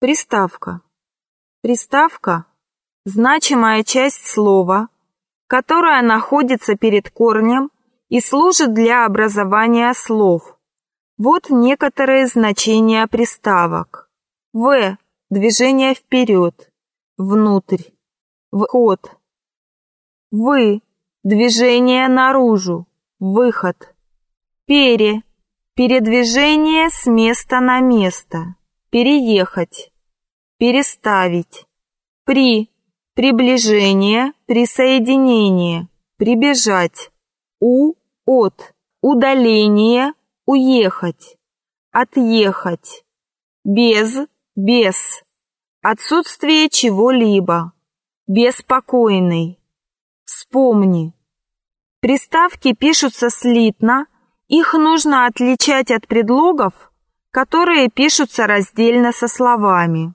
Приставка. Приставка – значимая часть слова, которая находится перед корнем и служит для образования слов. Вот некоторые значения приставок. В – движение вперед, внутрь, вход. Вы – движение наружу, выход. Пере – передвижение с места на место, переехать переставить. При – приближение, присоединение, прибежать. У – от, удаление, уехать, отъехать. Без – без, отсутствие чего-либо, беспокойный. Вспомни. Приставки пишутся слитно, их нужно отличать от предлогов, которые пишутся раздельно со словами.